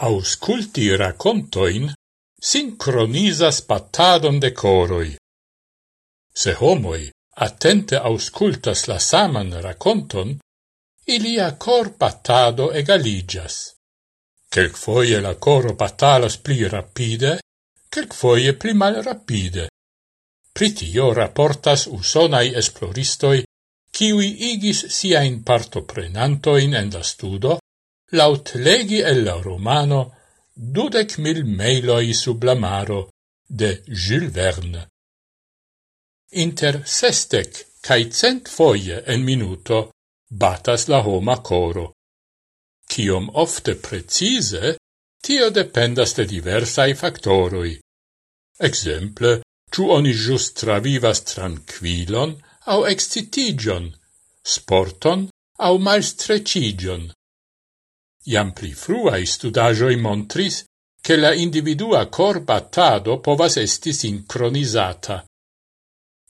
ausculti racontoin sincronizas patadon de coroi. Se homoi attente auscultas la saman raconton, ilia cor patado egaligas. Quelc foie la coro patalas pli rapide, quelc foie pli mal rapide. Pritio rapportas usonai esploristoi, kiwi igis siain partoprenantoin en la studo, laut legi el la romano dudec mil meiloi sub la maro de Jules Verne. Inter sestec cae cent foie en minuto batas la homa coro. Ciom ofte precise, tio dependas de diversai factoroi. Exemple, ciu oni just travivas tranquilon au excitigion, sporton au malstrecigion. Iam pli fruai studagioi montris che la individua cor battado povas esti sincronizata.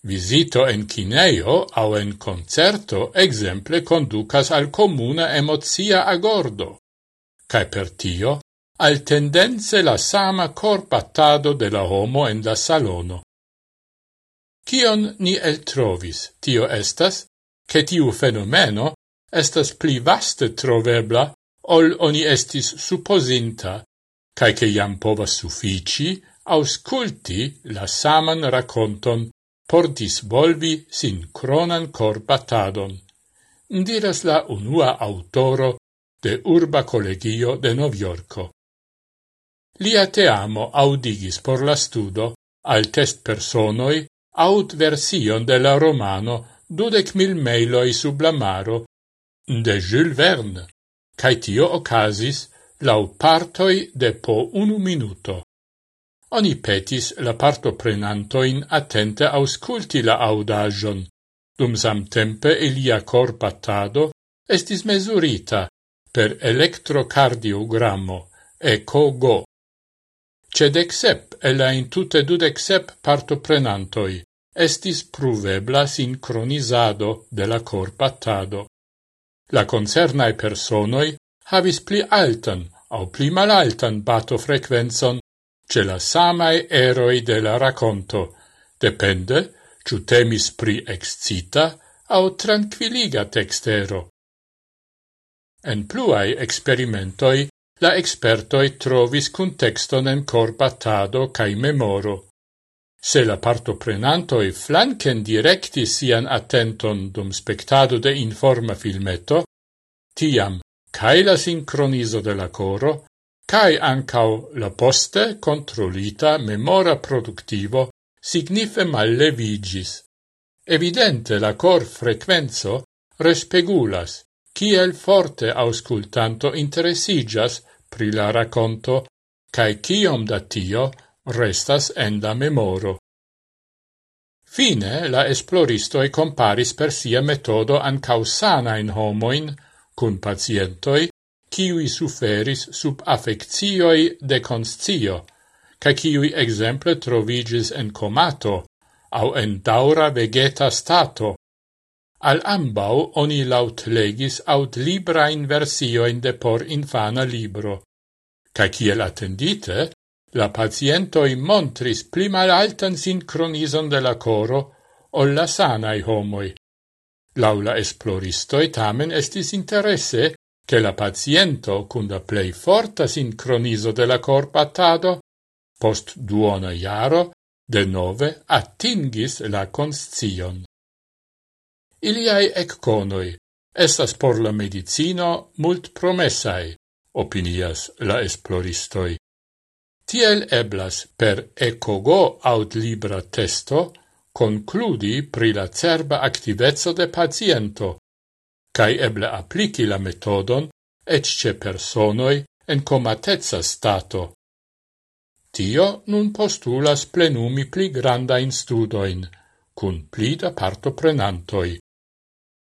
Visito en cineo au en concerto exemple conducas al comuna emozia agordo, cae per tio al tendenze la sama cor battado de la homo en la salono. Cion ni el trovis, tio estas, che tiu fenomeno estas pli vaste trovebla ol oni estis supposinta, cae che iam povas suffici ausculti la saman raconton por disvolvi sincronan cor batadon, diras la unua autoro de Urba Collegio de Noviorco. Lia teamo audigis por la studo al test personoi aut version de la romano dudec mil mailoi sub la maro de Jules Verne cae tio ocasis lau partoi de po unu minuto. Oni petis la parto prenantoin attente ausculti la audagion, dum samtempe ilia corpatado estis mesurita per electrocardiogrammo, ECOGO. Cedec sep e la in tutte dudec sep partoprenantoi estis pruvebla sincronizado de la corpatado. La concernae personoi havis pli altan au pli malaltan bato frequenzon ce la samae eroi de la racconto, depende ciu temis pri excita au tranquilliga textero. En pluae experimentoi, la expertoi trovis contexton en corbatado cae memoro. Se la partoprenantoi flanken directi sian attenton dum spectado de informa filmeto, tiam cae la sincronizo de la coro, cae ancau la poste controlita memora productivo signife mallevigis. Evidente la cor frequenzo respegulas, kiel forte auscultanto interesigas pri la racconto, cae ciom da tio restas enda memoro. Fine la esploristoi comparis per sia metodo ancau sanain homoin cun pacientoi kiui suferis sub affectioi de conscio, ca kiui exemple trovigis en comato, au en daura vegeta stato. Al ambau oni laut legis aut librain versioin de por infana libro, ca kiel attendite, La pacientoi montris pli malaltan sincronison de la coro ol la sanai homoi. Laula esploristoi tamen estis interesse che la paciento cun la plei forta sincroniso de la corpatado post duona iaro de nove attingis la conscion. Iliai ecconoi estas por la medicino mult promessai, opinias la esploristoi Tiel eblas per ECOGO aut libra testo concludi pri la cerba activezzo de paciento, cae eble applici la metodon et personoi en comatezza stato. Tio nun postulas plenumi pli grandain studoin, cun pli da partoprenantoi.